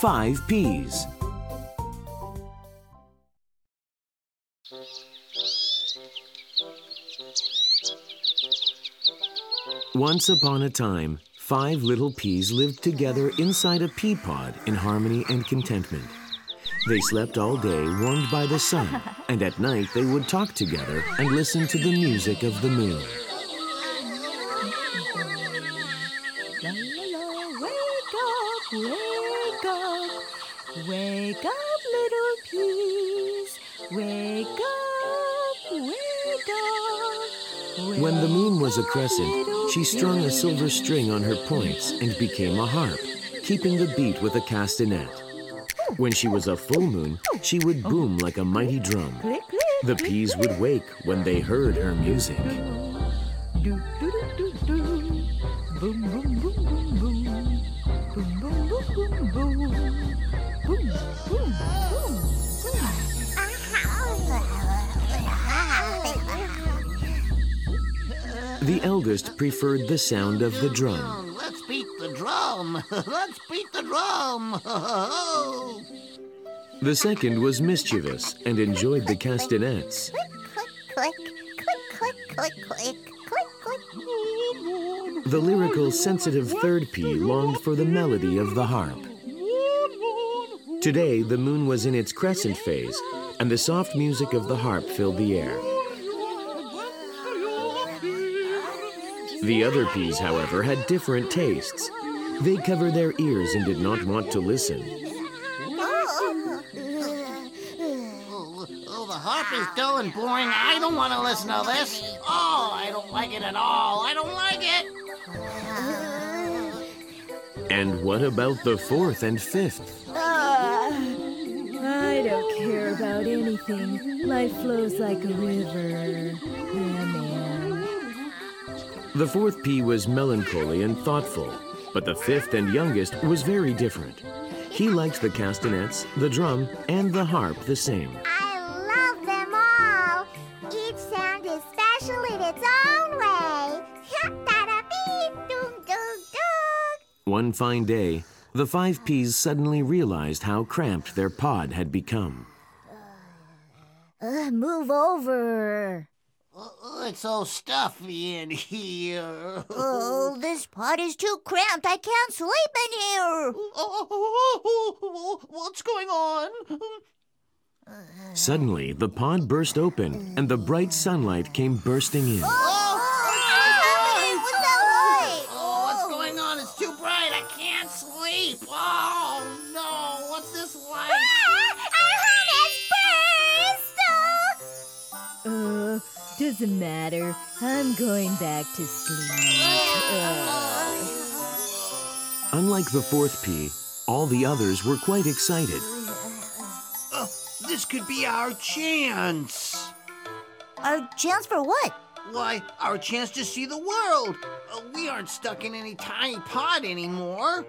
Five Peas. Once upon a time, five little peas lived together inside a pea pod in harmony and contentment. They slept all day, warmed by the sun, and at night they would talk together and listen to the music of the moon. La la la, wake up, wake up, wake up, little peas, wake up, wake up. When the moon was a crescent, she strung a silver string on her points and became a harp, keeping the beat with a castanet. When she was a full moon, she would boom like a mighty drum. The peas would wake when they heard her music. The eldest preferred the sound of the drum. Let's beat the drum. Let's beat the drum. The second was mischievous and enjoyed the castanets. click, click, click, click, click, click, click. The lyrical, sensitive third pea longed for the melody of the harp. Today, the moon was in its crescent phase, and the soft music of the harp filled the air. The other peas, however, had different tastes. They covered their ears and did not want to listen. oh, oh, the harp is dull and boring. I don't want to listen to this. Oh, I don't like it at all. I don't like it. And what about the fourth and fifth? Ah, I don't care about anything. Life flows like a river. Yeah, man. The fourth pea was melancholy and thoughtful, but the fifth and youngest was very different. He liked the castanets, the drum, and the harp the same. I love them all. Each sound is special in its own way. One fine day, the five peas suddenly realized how cramped their pod had become. Uh, move over. Oh, it's so stuffy in here. Oh, this pod is too cramped. I can't sleep in here. Oh, what's going on? Suddenly, the pod burst open, and the bright sunlight came bursting in. Oh, doesn't matter. I'm going back to sleep. Uh, Unlike the fourth pea, all the others were quite excited. Oh, this could be our chance. Our chance for what? Why, our chance to see the world. Uh, we aren't stuck in any tiny pod anymore.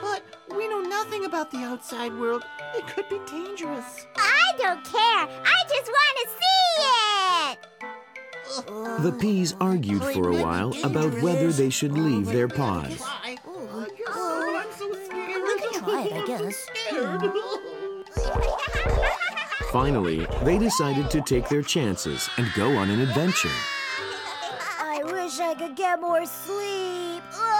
But we know nothing about the outside world. It could be dangerous. I don't care. I just want to see it. The peas argued for a while about whether they should leave their pod. Why? Ooh. I guess so. I'm so scared. We can try it, I guess. Scared. Finally, they decided to take their chances and go on an adventure. I wish I could get more sleep. Don't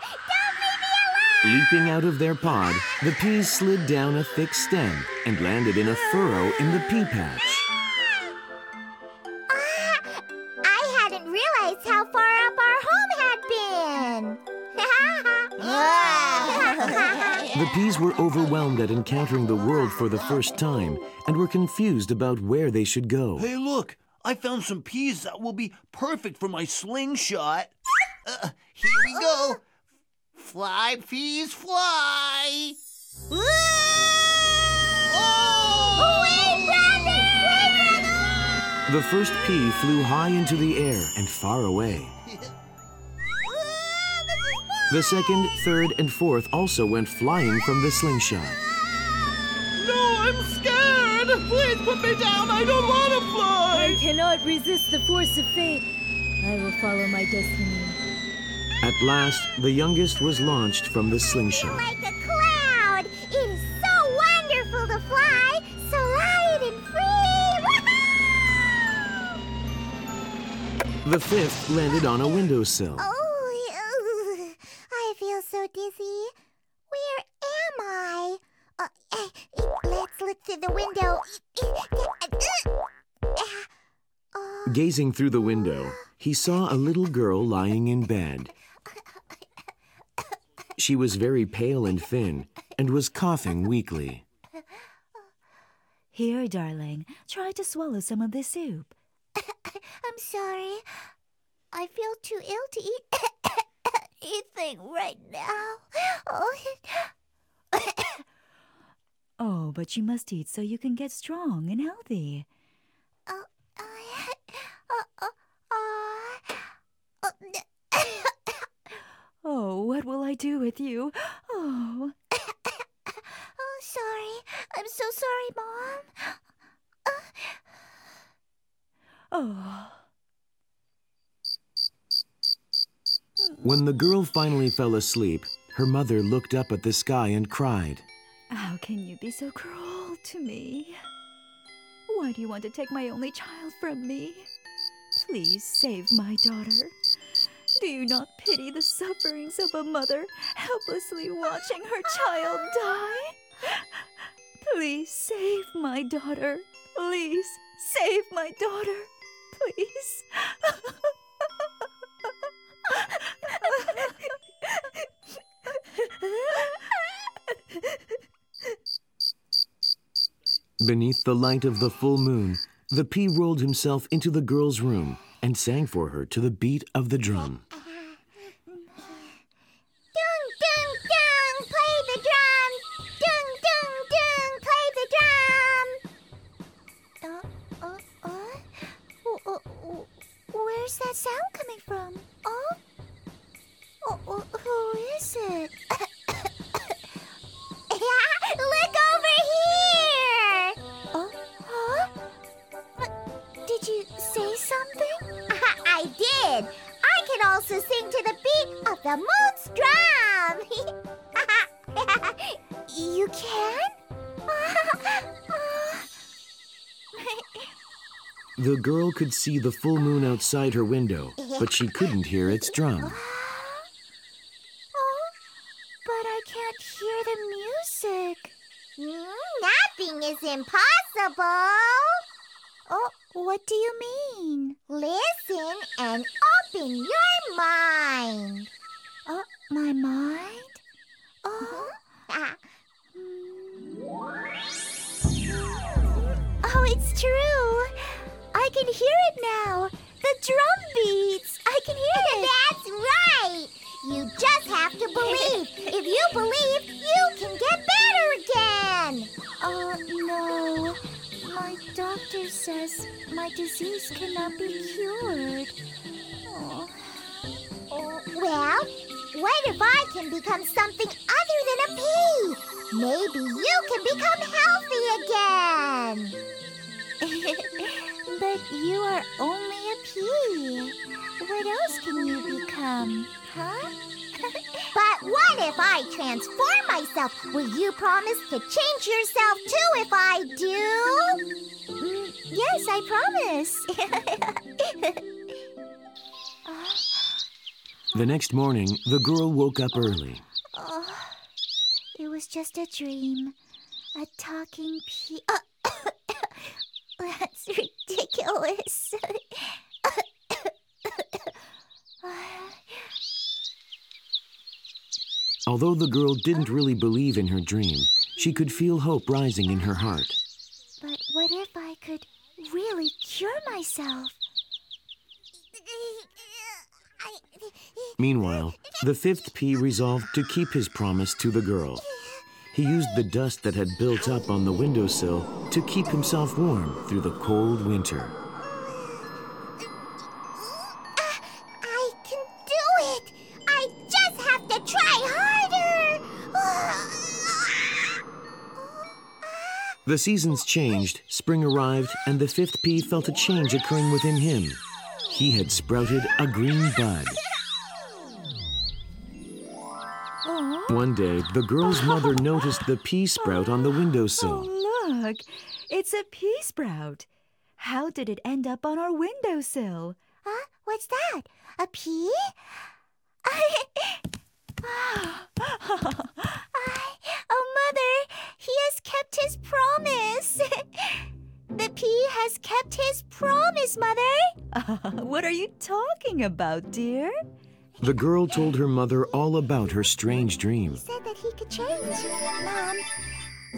leave me alone. Leaping out of their pod, the peas slid down a thick stem and landed in a furrow in the pea patch. Been. Were overwhelmed at encountering the world for the first time and were confused about where they should go. Hey, look! I found some peas that will be perfect for my slingshot. Uh, here we go. Fly, peas, fly. The first pea flew high into the air and far away. The second, third, and fourth also went flying from the slingshot. No, I'm scared! Please put me down! I don't want to fly! I cannot resist the force of fate. I will follow my destiny. At At last, the youngest was launched from the slingshot. Like a cloud. It is so wonderful to fly, so light and free. Woohoo! The fifth landed on a windowsill. Oh, Gazing through the window, he saw a little girl lying in bed. She was very pale and thin and was coughing weakly. Here, darling, try to swallow some of this soup. I'm sorry. I feel too ill to eat anything right now. Oh, Oh, but you must eat so you can get strong and healthy. oh, uh, uh, uh, uh, Oh, what will I do with you? Oh, oh, sorry. I'm so sorry, Mom. oh. When the girl finally fell asleep, her mother looked up at the sky and cried. How can you be so cruel to me? Why do you want to take my only child from me? Please save my daughter. Do you not pity the sufferings of a mother helplessly watching her child die? Please save my daughter. Please save my daughter. Please. Beneath the light of the full moon, the pea rolled himself into the girl's room and sang for her to the beat of the drum. Also sing to the beat of the moon's drum. you can? The girl could see the full moon outside her window, but she couldn't hear its drum. oh, but I can't hear the music. Hmm, nothing is impossible. Oh, what do you mean? Listen and open your mind. Oh, my mind? Mm-hmm. Oh. Oh, it's true. I can hear it now. The drum beats. I can hear it. That's right. You just have to believe. If you believe, you can get better again. Oh, no. Doctor says my disease cannot be cured. Oh. Well, what if I can become something other than a pea? Maybe you can become healthy again. but you are only a pea. What else can you become, huh? But what if I transform myself? Will you promise to change yourself too if I do? Mm, yes, I promise. The next morning, the girl woke up early. Oh, it was just a dream. A talking pea. That's ridiculous. Although the girl didn't really believe in her dream, she could feel hope rising in her heart. but what if I could really cure myself? Meanwhile, the fifth pea resolved to keep his promise to the girl. He used the dust that had built up on the windowsill to keep himself warm through the cold winter. The seasons changed, spring arrived, and the fifth pea felt a change occurring within him. He had sprouted a green bud. One day, the girl's mother noticed the pea sprout on the windowsill. Oh, look. It's a pea sprout. How did it end up on our windowsill? Huh? What's that? A pea? Are you talking about, dear? The girl told her mother all about her strange dream. He said that he could change, Mom.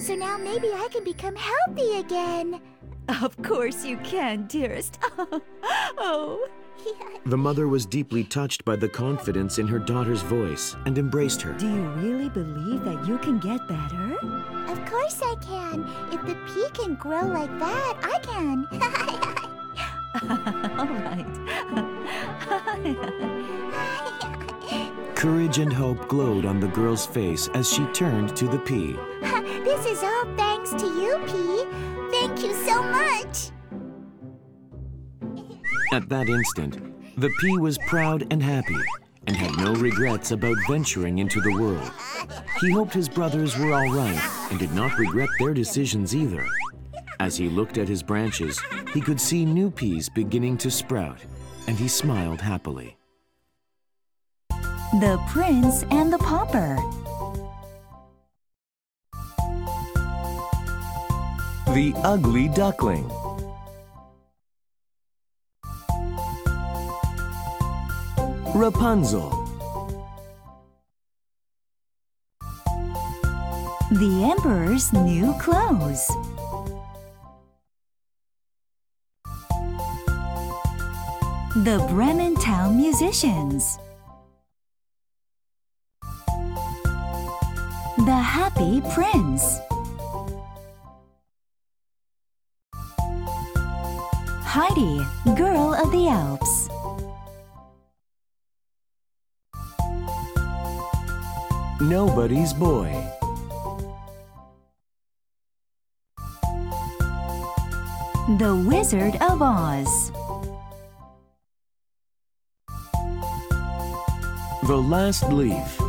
So now maybe I can become healthy again. Of course you can, dearest. oh. The mother was deeply touched by the confidence in her daughter's voice and embraced her. Do you really believe that you can get better? Of course I can. If the pea can grow like that, I can. All right. Courage and hope glowed on the girl's face as she turned to the pea. this is all thanks to you, Pea. Thank you so much. At that instant, the pea was proud and happy and had no regrets about venturing into the world. He hoped his brothers were all right and did not regret their decisions either. As he looked at his branches, he could see new peas beginning to sprout, and he smiled happily. The Prince and the Pauper. The Ugly Duckling. Rapunzel. The Emperor's new clothes. The Bremen Town Musicians. The Happy Prince. Heidi, Girl of the Alps. Nobody's Boy. The Wizard of Oz. The Last Leaf.